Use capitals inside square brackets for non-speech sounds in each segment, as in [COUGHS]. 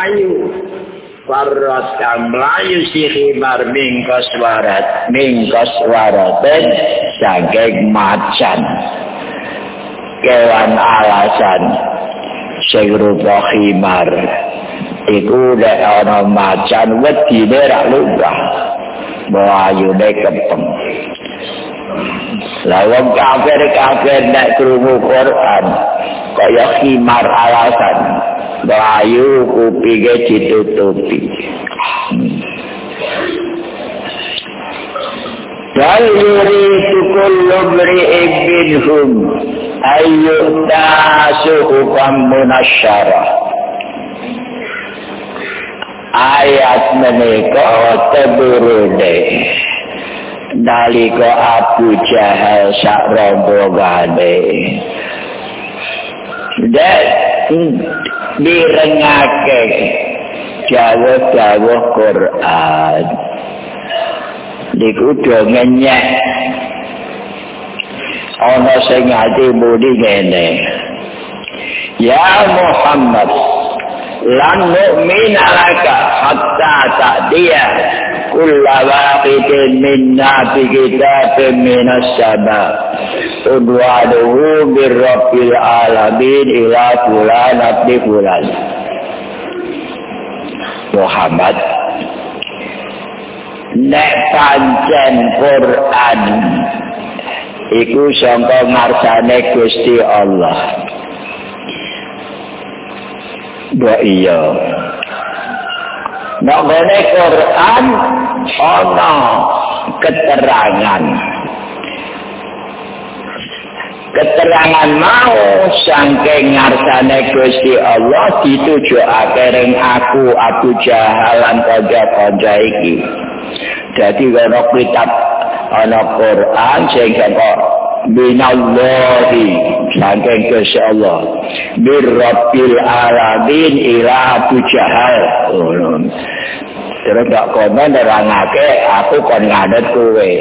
melayu. Farrat kang melayu si khimar mingkos warat mingkos waraten saking macan. Kewan alasan sing rupa khimar. Iku nek ana macan wedine ra lumrah mlayune kepeng lawang kafir kafir nek krungu Quran kaya khimar alasan melayu kupinge ditutupi. Bal yuridu kullu mri'in minhum ayyuta suhufan munasyarah ayat menika teburune nalika Abu Jahal sak rombongane dan direngake. Jawa-jawa Quran. Niku do ngenyek. Ana sing ati muni ngene. Ya Muhammad lan mu'min alaka hatta ta'diya kulla waqidin minna bi kitabin minas sama udwaduhu birrabbil alamin ila fulan abdi fulan Muhammad nek pancen Quran iku sangka ngarsane Gusti Allah. Dua iya Ngene Quran ana keterangan. Keterangan mau saking ngarsane Gusti Allah ditujokake ring aku Abu Jahalan kanca-kanca iki. Dadi ana kitab ana Quran sing kok binallahi. Saking Gusti Allah. Birrabbil alamin ila Abu Jahal. Terus gak kono nerangake aku kon ngadep kowe.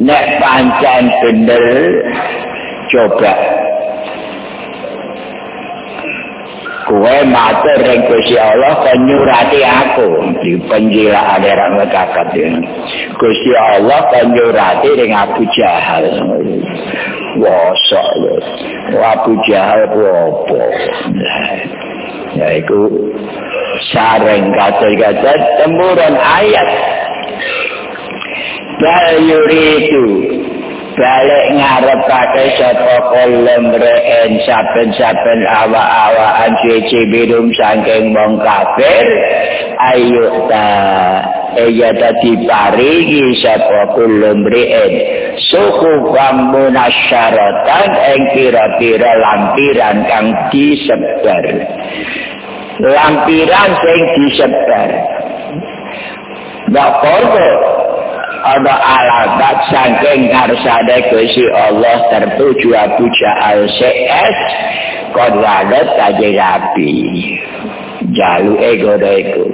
Nek pancen bener coba kowe matur ring Gusti Allah kan nyurati aku. Di penjila ada mekakat Gusti Allah kan nyurati ring Abu Jahal. Wosok Abu Jahal apa? Ya itu sareng kata-kata temburan ayat. Bal yuridu balik ngarepake sapa kolom reen saben-saben awa-awaan suci birum saking wong kafir. Ayo ta iya dadi paringi sapa kolom reen suku kamunasyaratan ing pira-pira lampiran kang disebar. Lampiran sing disebar. Ndak ada alamat saking karsane Gusti Allah tertuju Abu Jahal CS kon wadat kaje rapi jalu ego iku.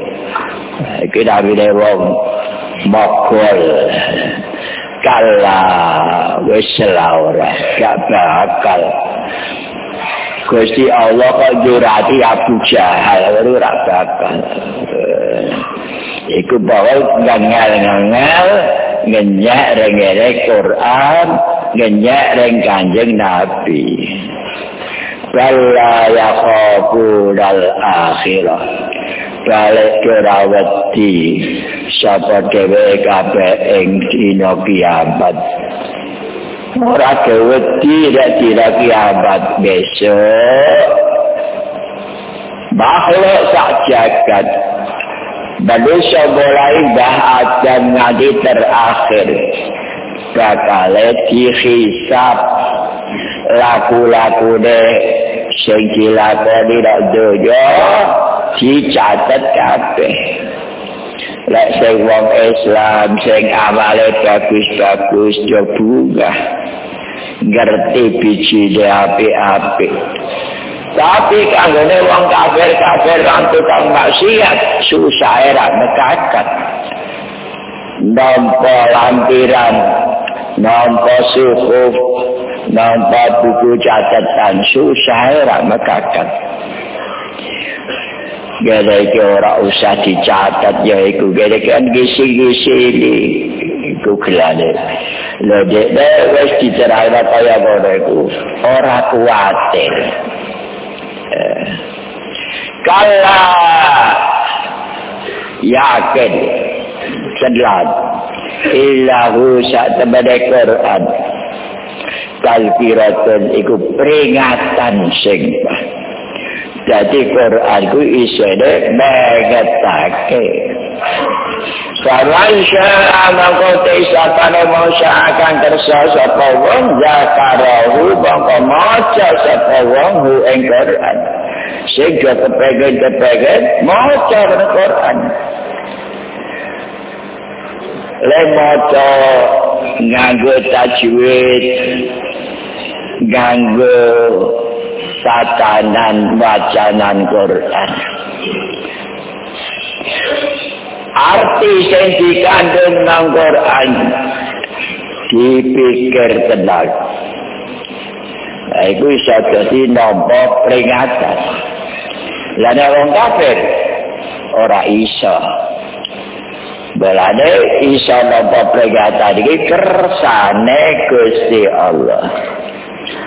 Iki nabi wong mokol kala wis ora gak bakal. Gusti Allah kok jurati Abu Jahal ora bakal iku bawa ngangal-ngangal ngenyak rengere Quran ngenyak reng kanjeng Nabi. Bala ya khofu dal akhirah. Balik kerawati sapa dewe kabe ing dina kiamat. Ora kewedi nek dina kiamat besok. Bahwa sak jagat manusia mulai bahat dan ngadi terakhir. Bakal dihisap laku-laku de sing dilakoni dak donya dicatet kabeh. Lek sing wong Islam sing amale bagus-bagus yo bunga. Ngerti biji de apik-apik Tapi kanggone wong kafir kafir lan tukang maksiat susah era mekakat. Nampa lampiran, nampa suhuf, nampa buku catatan susah era mekakat. Gede iki ora usah dicatat ya iku gede kan gisi-gisi ini iku gelane. Lho dek wis dicerahke kaya ngono iku ora kuwatir. Kala yakin. Sedlat ilahu sak tebade Quran. Kalkiratun iku peringatan sing jadi Quran ku isine mengetake Sawan syara mangko tisapane mosya akan kersa sapa wong zakarahu mangko maca sapa wong hu ing Quran. Sing kepengen-kepengen maca Quran. Le maca nganggo tajwid nganggo tatanan wacanan Quran arti sing dikandung nang Quran dipikir tenang itu bisa jadi nombor peringatan. Lalu orang kafir, orang iso. Belane iso nampa peringatan iki kersane Gusti Allah.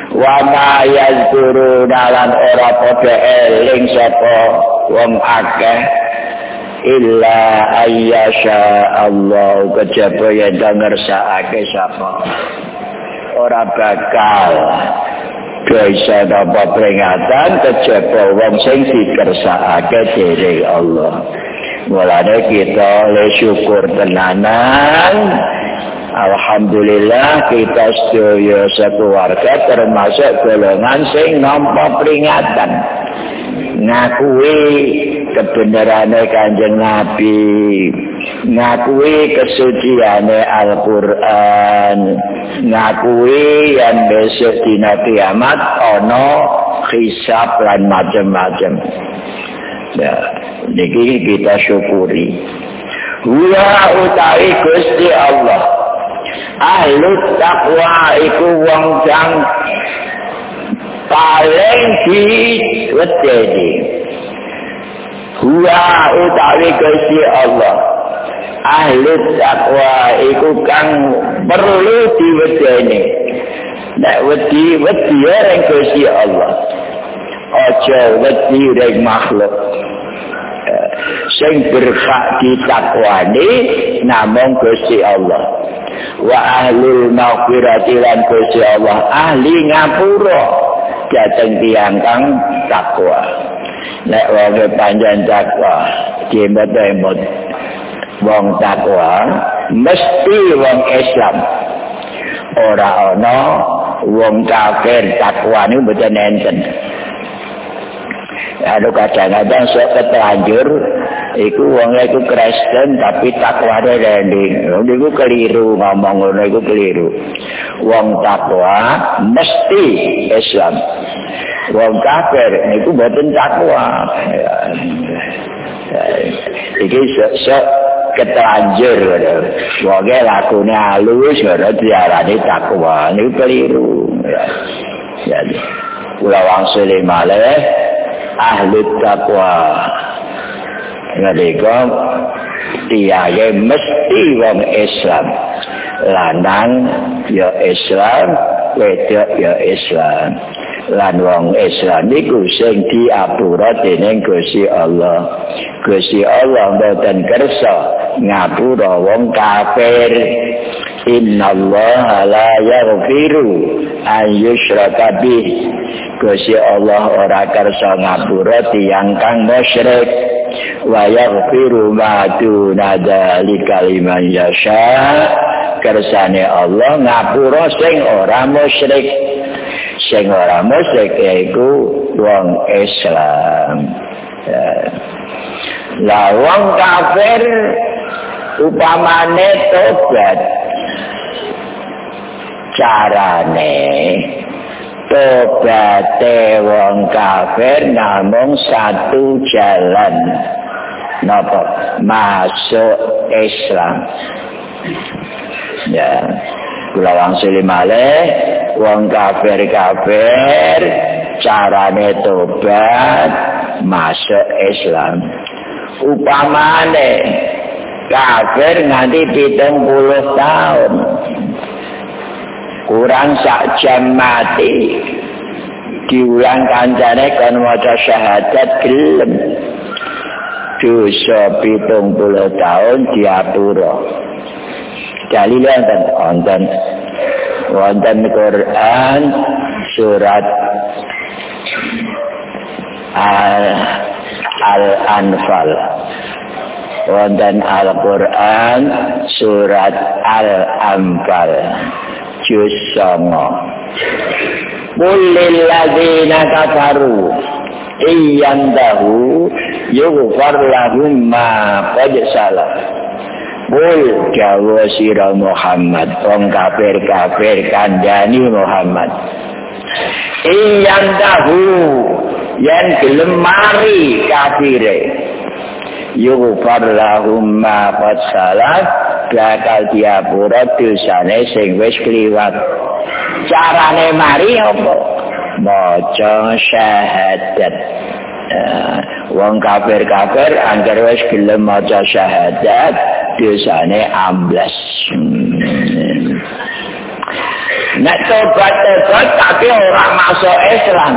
Wa ma yazkuru dalan ora padha eling sapa wong akeh illa ayyasha Allah kejaba yen ngersakake sapa ora bakal bisa dapat peringatan kejaba wong sing dikersakake dening Allah. Mulane kita le syukur tenanan. Alhamdulillah kita sedaya sekeluarga termasuk golongan sing nampa peringatan. Ngakui kebenarane Kanjeng Nabi, ngakui kesuciane Al-Qur'an, ngakui yang besok dina kiamat ana hisab lan macam-macam. Ya, niki kita syukuri. Huwa utawi Gusti Allah. Ahlu takwa iku wong kang paling di wedeni. Huwa utawi Gusti Allah. Ahlu takwa iku kang perlu diwedeni. Nek wedi wedi orang Gusti Allah. Aja wedi rek makhluk. sing berhak ditakwani namung Gusti Allah wa ahlul maghfirati lan Gusti Allah ahli ngapura dateng tiyang kang takwa. Nek wong panjang takwa jembet-jembet wong takwa mesti wong Islam. Ora ana wong kafir takwa niku mboten enten. Aduh kadang-kadang sok ketelanjur Iku wong iku Kristen tapi takwa rending. Niku keliru ngomong ngono iku keliru. Wong takwa mesti Islam. Wong kafir niku mboten takwa. Iki sok sok ketelanjur Wong e lakune halus ora diarani takwa. Niku keliru. Ya. Kula wangsul malih ahli takwa. Nalika tiyake mesti wong Islam. Lanang ya Islam wedok ya Islam. Lan wong Islam iku sing diapura dening Gusti Allah. Gusti Allah mboten kersa ngapura wong kafir Inna Allah la yaghfiru an yushraka bih. Gusti Allah ora kersa ngapura tiyang kang musyrik. Wa yaghfiru ma duna dzalika liman yasha. Kersane Allah ngapura sing ora musyrik. Sing ora musyrik yaiku wong Islam. La wong kafir upamane tobat carane. Tobate wong kafir namung satu jalan. Napa? Masuk Islam. Ya. Kula wangsul malih. Wong kafir kafir carane tobat masuk Islam. Upamane kafir nganti pitung puluh tahun kurang sak jam mati. Diulang kancane kan maca syahadat gelem. Dosa pitung puluh tahun diapura. Dalil wonten wonten. Wonten Quran surat al al anfal wonten al Quran surat al anfal songo ladina kafaru. Iyan tahu Yughfar lahum ma Qad salah Kul jawa sira Muhammad Wong kafir kafir kandani Muhammad. Iyan tahu Yang gelem mari kafire. Yughfar lahum ma Qad salah bakal diapura dosane sing wis kliwat. Carane mari apa? Maca syahadat. Uh, wong kafir kafir angger wis gelem maca syahadat dosane amblas. Hmm. nek tobat tobat tapi ora masuk Islam.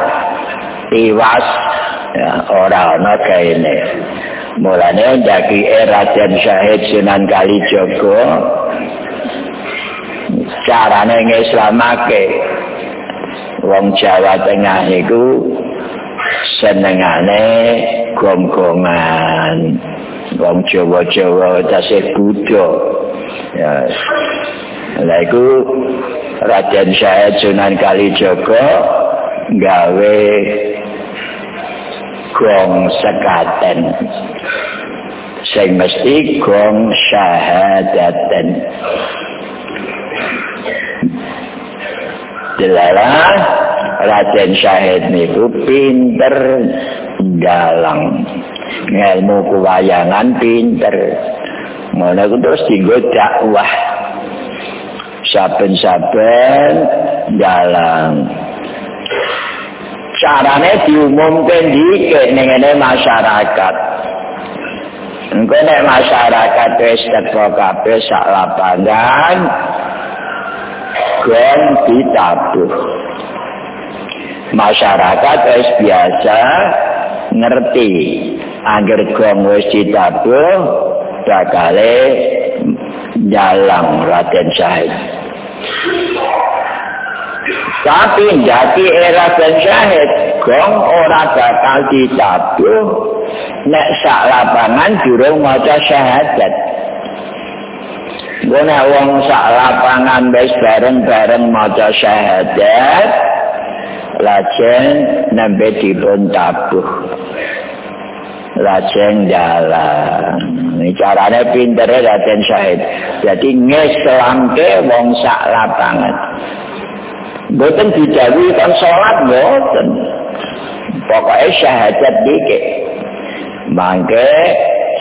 Tiwas. Ya, ora ana kaene Mulane dadi Raden Syahid Sunan Kalijaga. Carane ngislamake wong Jawa Tengah iku senengane gonggongan. Wong Jawa-Jawa tasih Buddha ya. Lha iku Raden Syahid Sunan Kalijaga gawe gong sekaten sing mesti gong syahadaten Delalah Raden Syahid niku pinter dalang ngelmu kewayangan pinter. Mana ku terus tinggal dakwah. Saben-saben dalang carane diumumkan di ngene masyarakat engko nek masyarakat wis teko kabeh sak lapangan gon ditabuh. Masyarakat wis biasa ngerti agar gong wis ditabuh bakale dalang Raden Syahid. Tapi jadi era pensyahid gong ora bakal ditabuh nek sak lapangan durung maca syahadat. Gone wong sak lapangan wis bareng-bareng maca syahadat lajeng nembe dipun tabuh. Lajeng jalan. Ini caranya pinter ya Raden Syahid. Jadi ngeslamke wong sak lapangan. Boten dijawi kan sholat boten. Pokoknya syahadat dikit. Mangke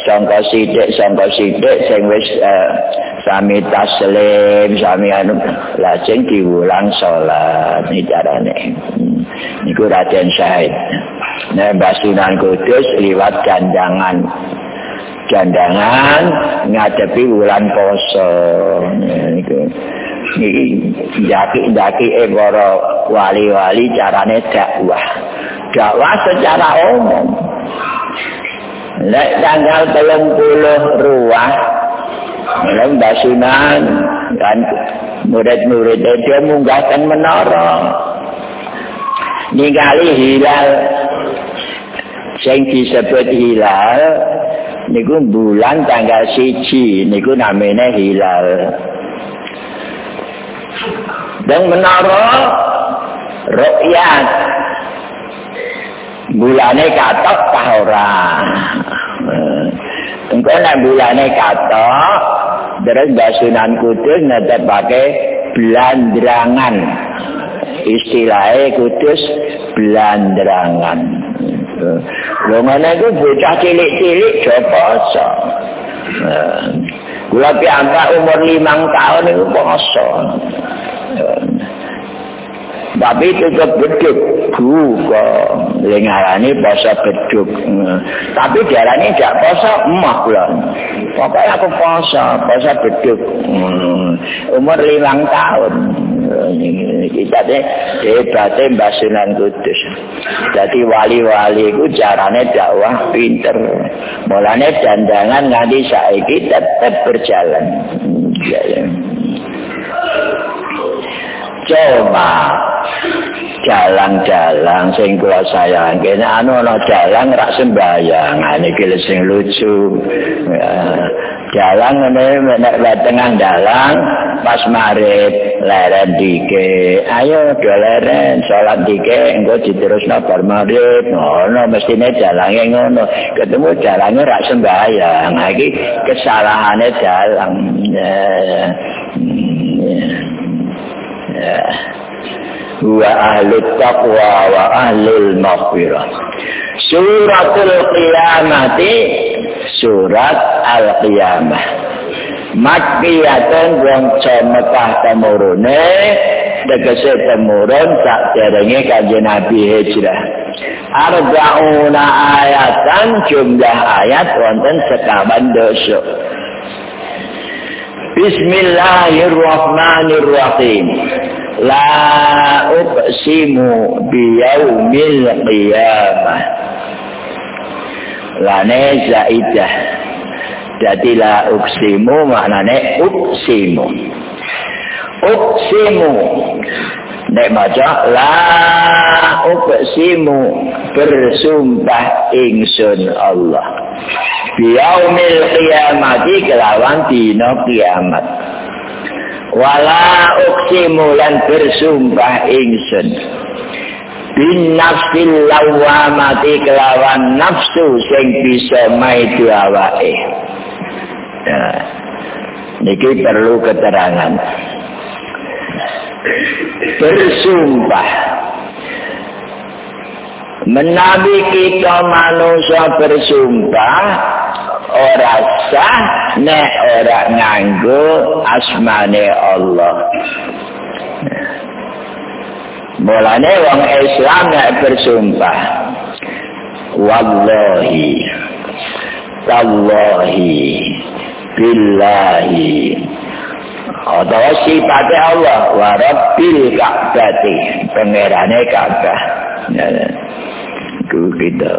sangka sidik sangka sidik sing wis uh, sami taslim sami anu lajeng diulang sholat ini carane. Hmm. Niku Raden Syahid. Nah, Basunan Kudus liwat gandangan gandangan ngadepi bulan poso. Niku. iki ndaki-ndaki e para wali-wali carane dakwah. Dakwah secara umum. Lek tanggal 30 ruah Malam basunan dan murid-murid dia munggahkan menara. Ningali hilal sing disebut hilal niku bulan tanggal siji niku namanya hilal. dan menara rukyat bulane katok kah ora? Engko nek bulane katok terus basunan kudus netep pakai belandrangan istilahnya kudus belandrangan lho ngene iku bocah cilik-cilik joposo Kula piyambak umur limang tahun itu poso. Tapi itu beduk buka lengarani poso beduk tapi diarani gak poso emah bulan pokoknya aku poso poso beduk umur limang tahun. Kita deh hebatnya mbak Sunan Kudus. Jadi wali-wali itu caranya dakwah pinter. Mulanya dandangan nanti saiki tetap berjalan. Coba. Jalan-jalan sing kula sayang. Kene anu ana jalan rak sembayang iki sing lucu. Jalan ngene nek tengah dalan pas marip leren dike. Ayo do leren salat dike engko diterusno bar marip ngono mestine jalange ngono. Ketemu jalannya rak sembayang iki kesalahane jalan wa ahli taqwa wa ahli maghfirah suratul qiyamati surat al qiyamah makkiyatan wong cemekah temurune tegese temurun sak derenge kanjeng nabi hijrah. Arba'una ayatan jumlah ayat wonten sekawan dosa Bismillahirrahmanirrahim. La uqsimu biyaumil qiyamah. Lane zaidah. Jadi la uqsimu maknane uqsimu. Uqsimu. Nek maca la uqsimu bersumpah ingsun Allah. Biyaumil qiyamati kelawan dina kiamat. Wala uksimu lan bersumpah ingsun. Bin nafsil lawamati kelawan nafsu sing bisa maidu. Ya. Niki perlu keterangan. Bersumpah. Menabi kita manusia bersumpah ora sah nek ora nganggo asmane Allah. Mulane wong Islam nek bersumpah wallahi tallahi billahi atau sifatnya Allah wa rabbil ka'bati pengerane ka'bah. Ya, kita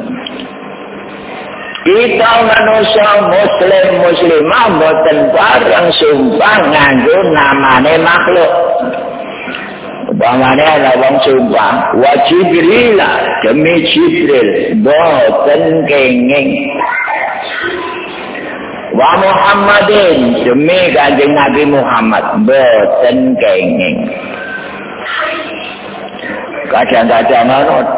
kita manusia muslim muslimah boten bareng sumpah nganggo namane makhluk. Bangane ana wong sumpah wajib lila demi Jibril boten kenging. Wa Muhammadin demi kanjeng Nabi Muhammad boten kenging. Kadang-kadang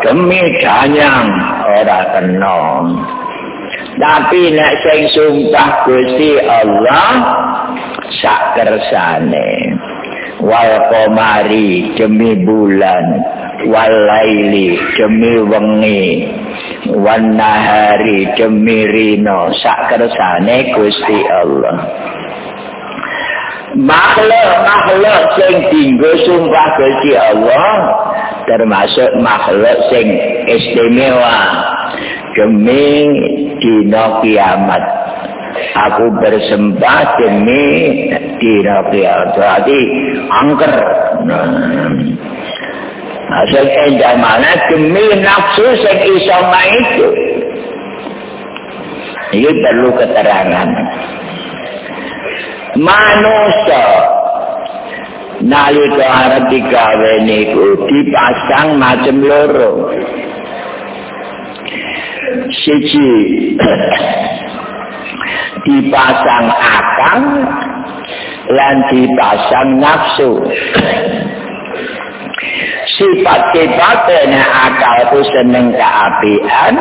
demi danyang ora kena. Tapi nek sing sumpah Gusti Allah sak kersane. Wal komari demi bulan, wal laili demi wengi, wan nahari demi rino sak kersane Gusti Allah. Makhluk-makhluk sing dinggo sumpah Gusti Allah termasuk makhluk sing istimewa demi dina kiamat aku bersembah demi dina kiamat berarti angker Asal endah mana demi nafsu iso itu. Ini perlu keterangan. Manusia nalika arep digawe niku dipasang macam loro. Siji. Dipasang akal lan dipasang nafsu. Sifat-sifat ini akal itu seneng keapian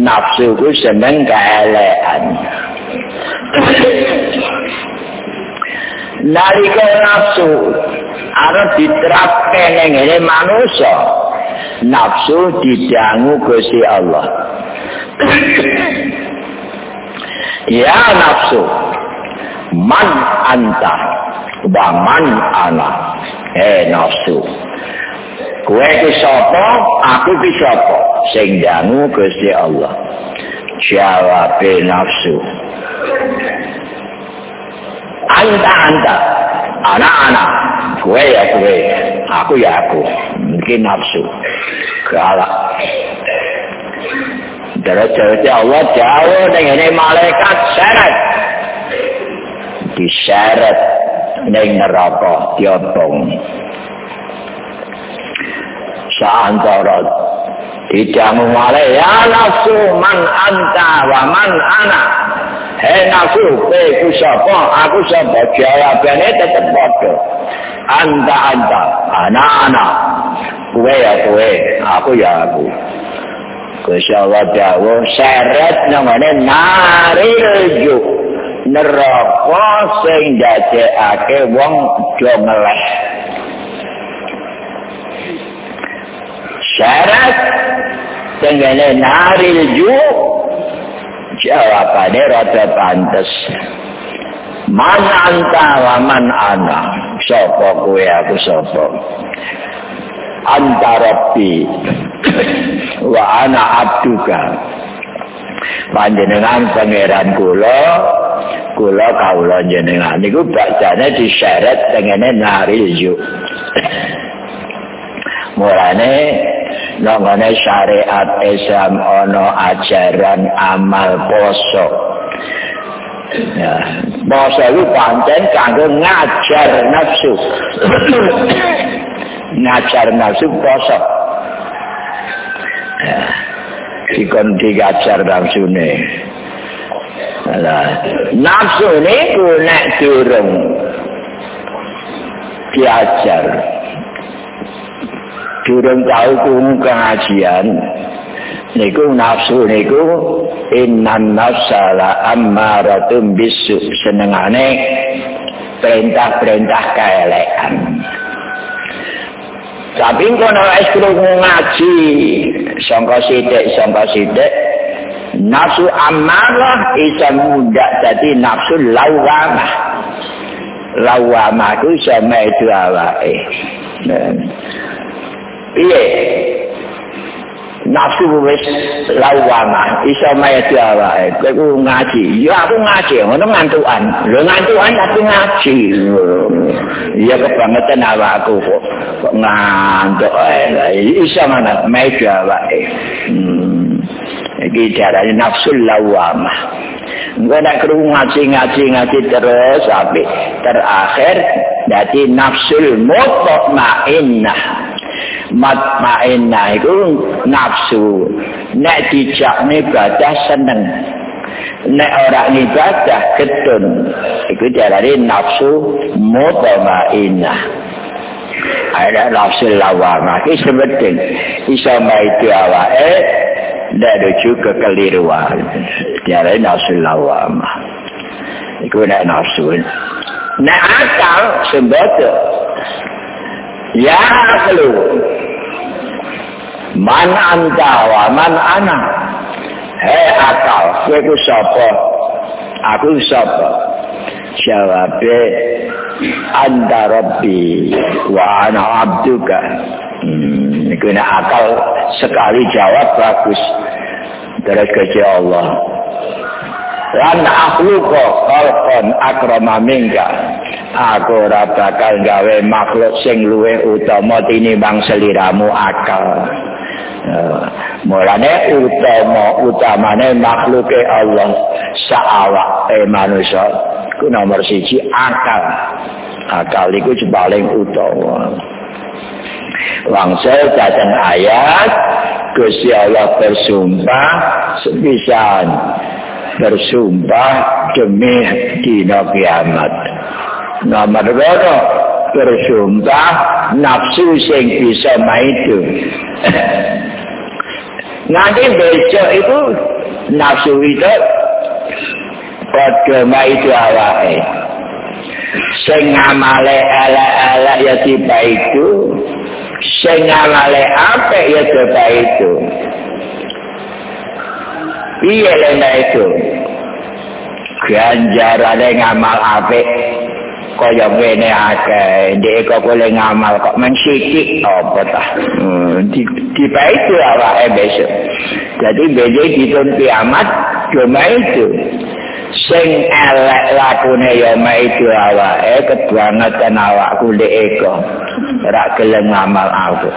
nafsu itu seneng keelean nalika nafsu arep diterapkan ini manusia nafsu didangu Gusti Allah. [COUGHS] ya nafsu, man anta, wa man ana. Eh nafsu. Kowe iki sapa? Aku iki sapa? Sing dangu Gusti Allah. Jawab nafsu. Anta anta. Anak-anak. Kowe ya kowe. Aku ya aku. Mungkin nafsu. Galak. Terus Allah jauh dengan malaikat syarat. Disyarat ning neraka diobong. Saantara dijamu malaikat ya nafsu man anta wa man ana. Hei nafsu, kowe ku sapa? Aku sapa? Jawabane tetep padha. Anta anta, ana-ana. Kowe ya kowe, aku ya aku. Gusti Allah dawuh syarat namane narilju neraka sing dadekake wong do ngeleh. Syarat tengene narilju jawabane rada pantes. Man anta wa man ana? Sapa kowe aku sapa antaropi wa ana abduka. Panjenengan pangeran kula kula kawula jenengan niku bacane disyarat tengene narizu mulane nangane syariat Islam ana ajaran amal poso. Ya poso itu pancen kanggo ngajar nafsu ngajar nafsu poso. Dikon digajar nafsu ne nafsu ne ku nek turun diajar. Turun tahu ku pengajian niku nafsu niku innan nafsala ammaratum bisu senengane perintah-perintah keelekan Tapi kono wis krungu ngaji sangka sithik sangka sithik nafsu amarah isa muda dadi nafsu lawamah. Lawamah ku iso metu awake. Piye? Nafsu wis lawama iso maya awake kowe ngaji. Ya aku ngaji ngono ngantukan. Lho ngantukan tapi ngaji. Ya kebangetan awakku kok ngantuk iso mana maya awake hmm. iki carane nafsu lawama Engkau nak kerungu ngaji-ngaji ngaji terus sampai terakhir jadi nafsul mutma'innah matmainna iku nafsu. Nek dijak ibadah seneng. Nek ora ibadah ketun iku jarane nafsu mutmainna ada nafsu lawama. Iki sebenting iso maiti awake nek ruju kekeliruan. Jarane nafsu lawama. Iku nek nafsu. Nek akal sembodo Ya aklu Man anta wa man ana. Hei akal Kue ku sopo Aku sopo Jawabe Anta Rabbi Wa ana abduka. Hmm, Kue akal Sekali jawab bagus. Terus ke Allah lan akhluqa khalqan akrama minka aku ora bakal gawe makhluk sing luwih utama tinimbang seliramu akal. Mulane utama utamane makhluke Allah saawak eh manusia ku nomor siji akal. Akal iku paling utama. Wangsel datang ayat Gusti Allah bersumpah sepisan bersumpah demi dina kiamat. Nomor loro bersumpah nafsu sing bisa maitu. [COUGHS] Nanti besok itu nafsu itu pada maitu awake. Sing ngamale ala-ala ya tiba itu, sing ngamale apa ya tiba itu. Piye lena itu. Ganjarane ngamal apik. Kaya ngene akeh. Ndek kok boleh ngamal kok. Men sithik apa ta? Hmm, di di itu awake besok. Jadi beda ditun kiamat cuma itu. Sing elek lakune ya itu awake kebangetan awakku ndek eko. Ora gelem ngamal aku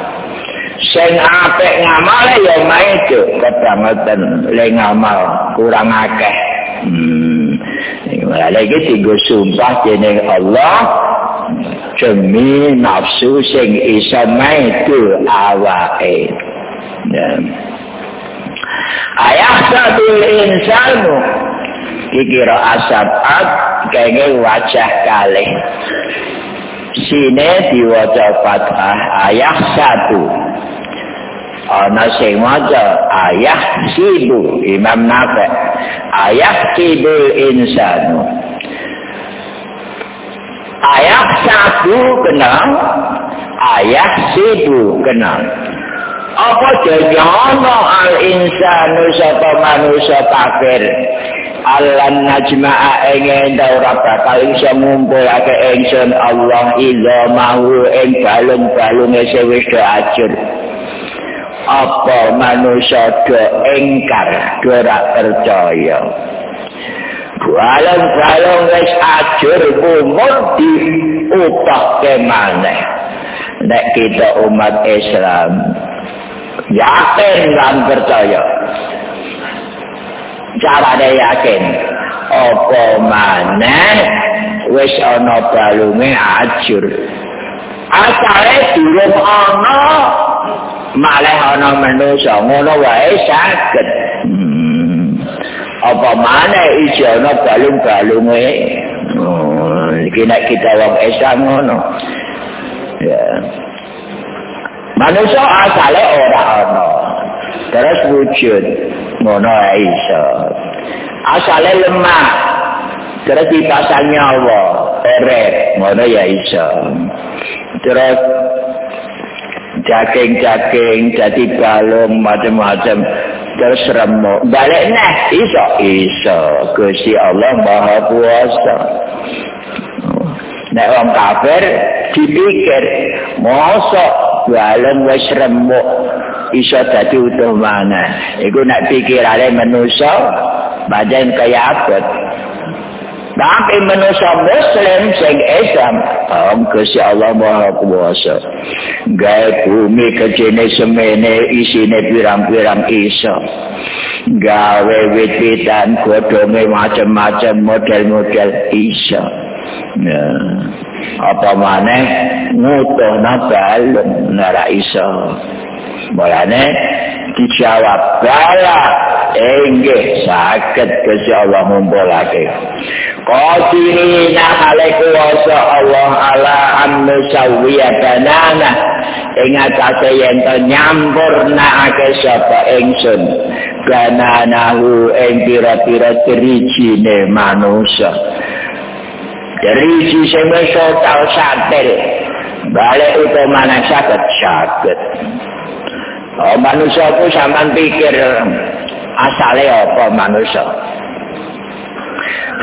sing apik ngamal ya itu kebangetan le ngamal kurang akeh. Hmm. lagi tinggal sumpah jenis Allah. Demi nafsu sing isa maitu awake. Ya. ayah satu insanu kikira asabat kenge wajah kalih. Sine diwaca fathah ayah satu ana sing maca ayah sibu imam nafi. Ayah sibu insanu. Ayah satu kenal ayah sibu kenal. Apa jajono al insanu sapa manusia kafir? Alan najma'a ingin daura bakal iso ngumpulake ingsun Allah ila mahu ing balung-balunge sewis do ajur apa manusia do engkar do rak percaya? Balong-balong wis ajur umur di upah kemana nek kita umat Islam yakin dan percaya. Cara yakin apa mana wis ana balunge ajur? Asale durung ana malah ana manusa ngono wae saged apa mana iso ana balung-balunge iki nek kita wong Islam ngono ya manusa asale ora ana terus wujud ngono iso asale lemah terus dipasang nyawa eret ngono ya iso terus jaking-jaking jadi balung macam-macam terus remuk. Balik nah iso iso. Gusti Allah Maha Kuasa. Nek wong kafir dipikir mosok balung wis remuk. Iso dadi utuh mana iku nek pikirane manusa badan kaya abot Tapi manusia Muslim sing Islam, Gusti Allah Maha Kuasa. Gawe bumi kejene semene isine pirang-pirang iso. Gawe wit-witan godhonge macam-macam model-model iso. Ya. Apa maneh ngutuhna balung nara iso. Mulane dijawab bala enggih saged Gusti Allah ngumpulake. Qadirina alaiku wasa Allah ala amnu sawiyatanana ing atase yen to nyampurnake sapa ingsun. Gananahu ing pira-pira drijine manusa driji sing wis tau satel balik utamane saged saged Oh, manusia itu sampai pikir asalnya apa manusia.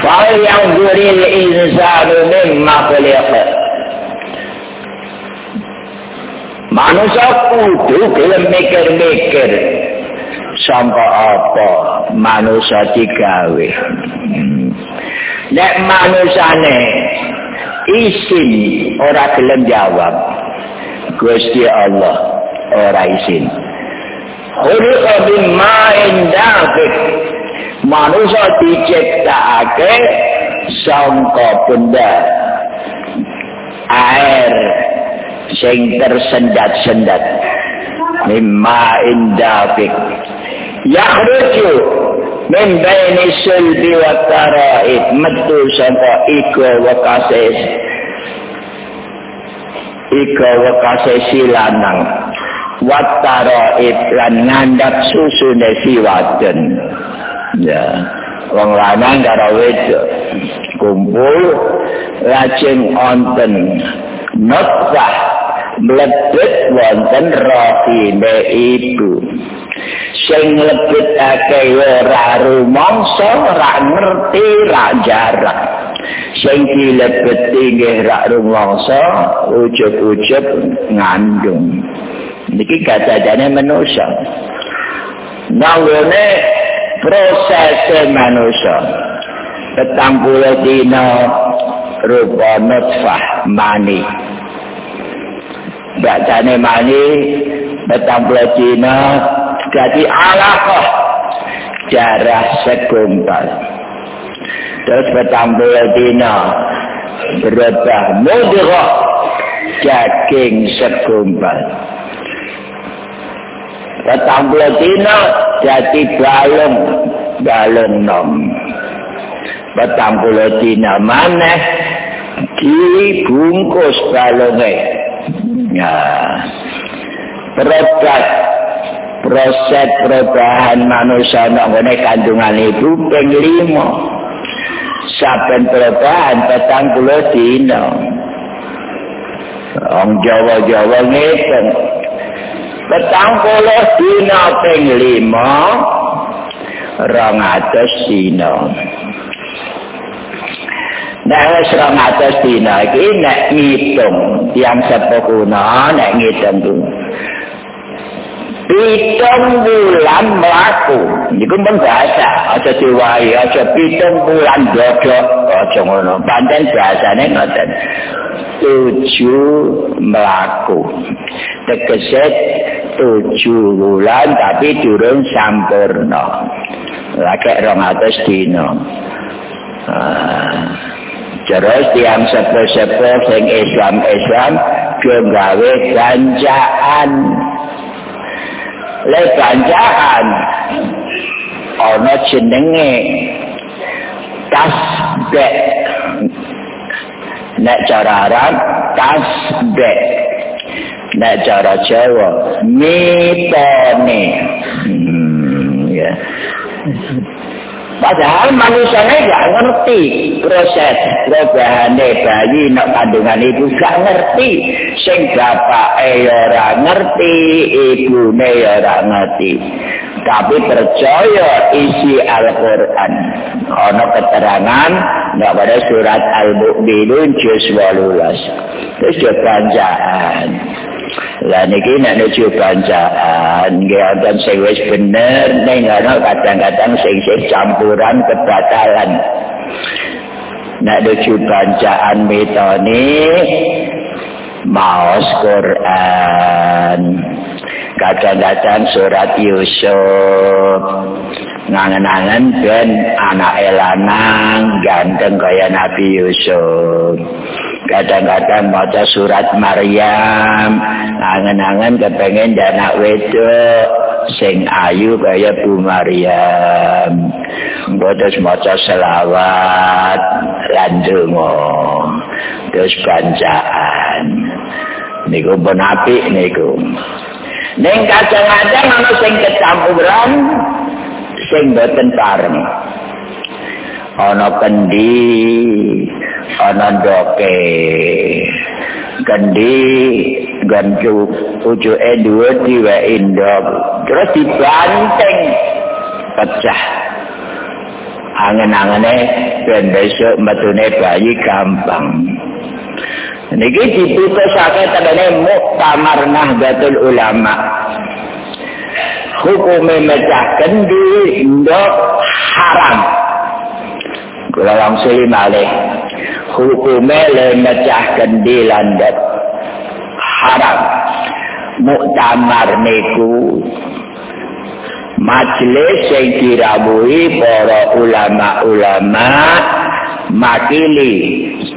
Fal yang duri insanu mimma khuliqa. Manusia kudu gelem mikir-mikir sampai apa manusia digawe. Nek manusiane isin ora gelem jawab. Gusti Allah ora isin. Khuliqa bimma indafik. Manusia diciptaake sangka benda. Air sing tersendat-sendat. Mimma indafik yakhruju min baini sulbi wa tara'id metu sangka iko wa kases iko wa silanang wa tara'id lan ngandap susu nesi wadon. Ya wong lanang karo wedok. Kumpul lajeng wonten. Nutfah mlebet wonten rahime ibu. Sing mlebet akeh ora rumangsa ora ngerti ra jarak. Sing dilebeti nggih rak rumangsa ujug-ujug ngandung niki kacajane manusa. Nangone proses manusa. Petang puluh dina rupa nutfah mani. Bacane mani petang puluh dina jadi alaqah darah segumpal. Terus petang puluh dina berubah mudghah daging segumpal petang puluh dina jadi balung balung nom. Petang puluh dina maneh dibungkus balungnya ya. Proses proses perubahan manusia nongone kandungan ibu ping lima. Saben perubahan petang puluh dina. Orang Jawa-Jawa ngitung petang puluh dina ping lima rong atus dina Nek wis rong atus dina iki nek ngitung tiang sepuh kuna nek ngitung ku. Pitung bulan mlaku. Niku men bahasa, aja diwai, aja pitung bulan dodok, aja ngono. Pancen bahasane ngoten. Tujuh mlaku. Tegese tujuh bulan tapi durung sampurna. Lagi rong atus dina. Ah. Terus tiang sepuh-sepuh sing Islam-Islam ke gawe ganjaan. Le ganjaan ana jenenge tasbih. Nek cara Arab tasbih. Nek cara Jawa mitone. Hmm, ya. Padahal manusia ini ngerti proses perubahan bayi nak kandungan ibu gak ngerti. Sing bapak ora ngerti, ibu ora ngerti. Tapi percaya isi Al-Quran. Ada keterangan pada surat Al-Mu'minun juz 18. Terus dia banjaan. Lah niki nek nuju bancaan nggih wonten sing wis bener ning ana kadang-kadang sing campuran kebatalan. Nek nuju bancaan metone maos Quran. Kadang-kadang surat Yusuf ngangen-angen ben anak elanang ganteng kaya Nabi Yusuf. Kadang-kadang maca surat Maryam. Angen-angen kepengen anak wedok sing ayu kaya Bu Maryam. Bodos maca selawat lan donga. Terus bancaan. Niku pun apik niku. Ning kadang-kadang ana sing kecampuran sing boten pareng ana kendi ana doke kendi ganju uju e dua diwe indok terus dibanteng pecah. Angen-angene ben besok metune bayi gampang. Niki diputusake tadane muktamar nahdlatul ulama. Hukum mecah kendi indok haram Kula langsung malih. Hukume le mecah kendi landet. Haram. Muktamar niku majelis yang dirabui para ulama-ulama makili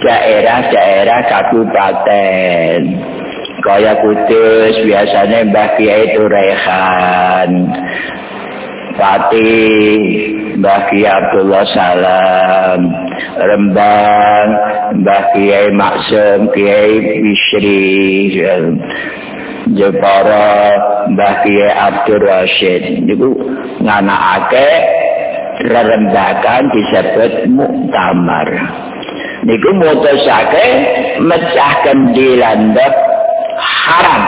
daerah-daerah kabupaten kaya kudus biasanya Mbah Kiai Turehan Pati Mbah Kiai Abdullah Salam Rembang Mbah Kiai Maksum Kiai Bishri Jepara Mbah Kiai Abdul Rashid. Itu nganakake rerembakan disebut muktamar. Niku mutusake mecahkan di landep haram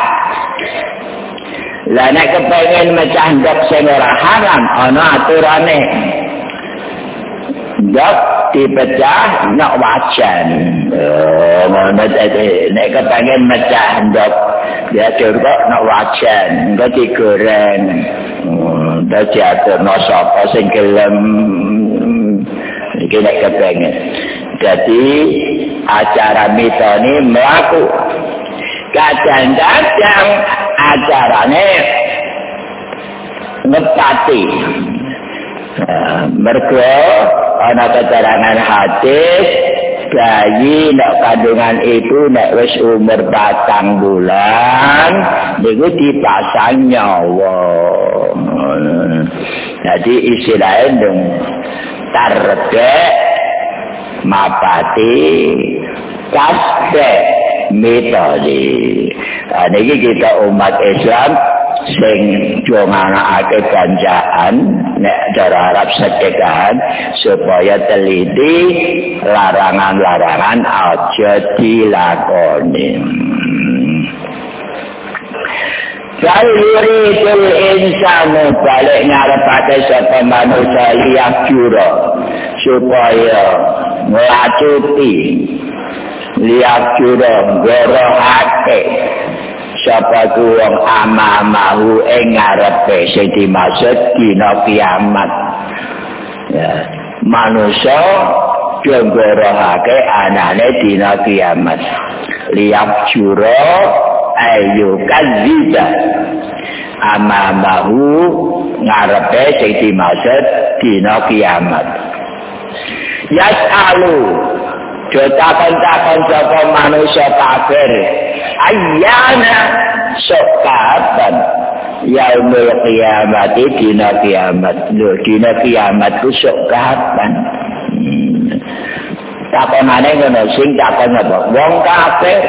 Lah nek kepengin mecah ndok sing ora haram ana aturane. Ndok dipecah nak wajan. Oh ngono dadi nek kepengen mecah ndok ya kok nak wajan engko digoreng. Hmm, dadi atuno sapa sing gelem. Iki nek kepengen. Jadi acara mitoni melaku kadang-kadang acarane ngepati. Mergo ana keterangan hadis bayi nak kandungan itu nak wis umur batang bulan niku dipasang nyawa. Jadi istilahnya dong tarbe mapati kasbe metode ini kita umat Islam sing jonganake ganjaan nek cara Arab sedekan supaya teliti larangan-larangan aja dilakoni. Jaluri tul insanu balik ngarepake sapa manusia liyak juro supaya ngelacuti liyak juro gorohake sapa ku wong amamahu ing ngarepe sing dimaksud dina kiamat? Ya manusa jonggorohake anane dina kiamat. Liap juro ayu kaziba amamahu ngarepe sing dimaksud dina kiamat. Yasalu Jotakon-takon sapa manusia kafir. Ayyana sokatan. Yaumul kiamat dina kiamat. Lho dina kiamat ku sokatan. Hmm. takonane ngono sing takon apa? Wong kafir.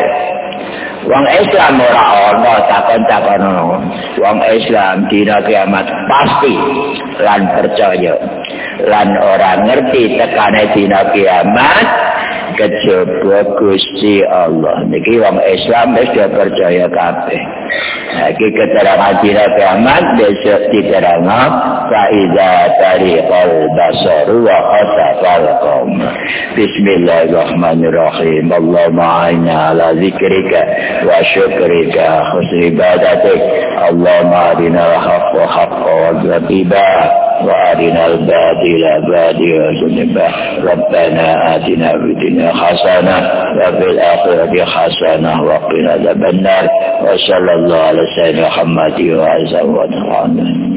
Wong Islam ora ana takon-takon wong Islam dina kiamat pasti lan percaya. Lan ora ngerti tekane dina kiamat kejaba Gusti Allah. Niki wong Islam wis percaya kabeh. Iki keterangan dina kiamat besok diterang Faiza tariqal basaru wa qatafal qawm Bismillahirrahmanirrahim Allahumma aina ala zikrika wa syukrika khusri ibadatik Allahumma adina haqqa haqqa wa zabiba وأرنا الباطل باديا جنبا ربنا آتنا في الدنيا حسنة وفي الآخرة حسنة وقنا عذاب النار. وصلى الله على سيدنا محمد وعلى آله